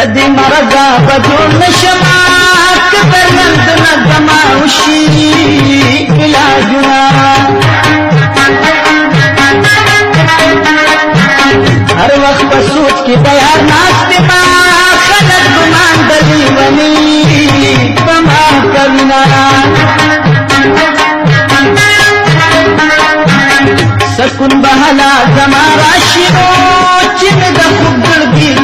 قديم رضا بدون شماك برندنا دمع وشيك يا جنان هر وقت بسوچ کی تیار ناشتے ما خلق گمان دلی ونی بما کرنا سکون بحلا زمارا شیو چن دخب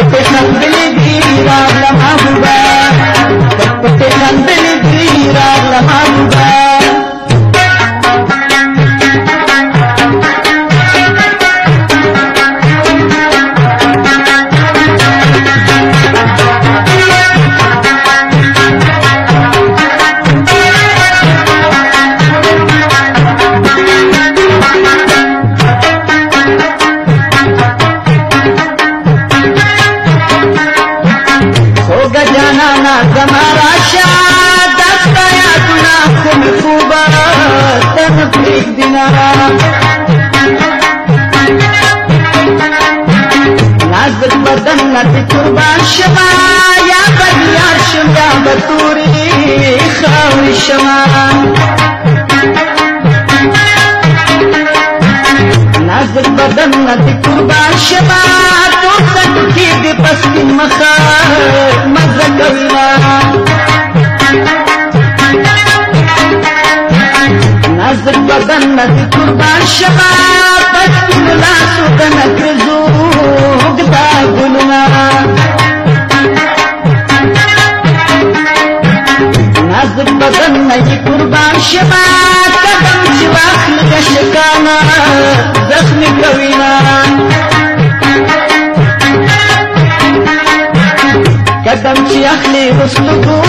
कपटे संदे दीवार लम्हा हुआ कपटे دينا نازک بدن نت قربان شما یا بدیار شما بطوری خاور شما نازک بدن نت قربان شما تو تکید پس کی مخا مزه کوي نزدك بدنك تربع الشباب لا سودنك رزوق تاكلنا نزدك بدنك تربع الشباب قدم سواك لك شكانا زخمي قوينا قدم شيخ لي وسط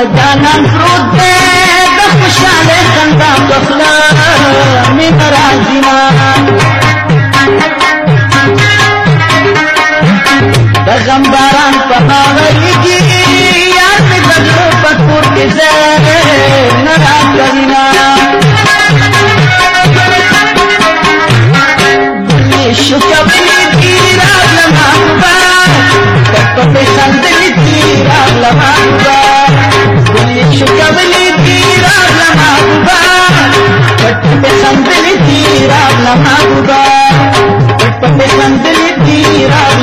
د جانان پروت دی د خوشاله خندا په خوله مینه راځي د غم باران په هغه کې یار مې بدلو په کور کې زه نه راځي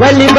बलिब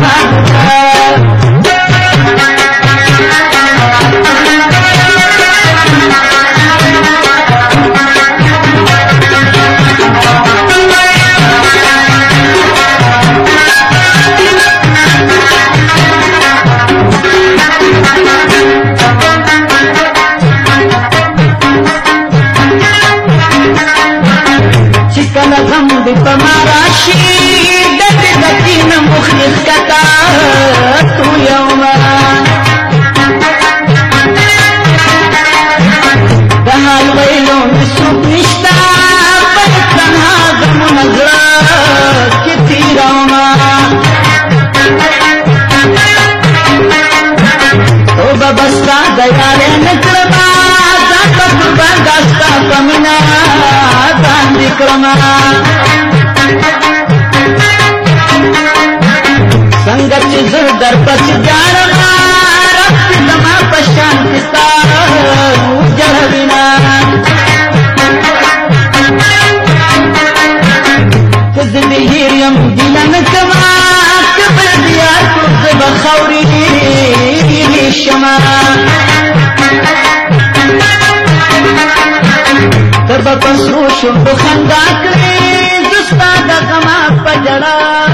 Hãy ờ, subscribe چې زه در پسې جانم رب زما پشان کستا جهوینا کزنی هیر یم دلن کما کبر دیار کو زبا خوری شما تر با پسرو شم بخندا کری دستا دا کما پجڑا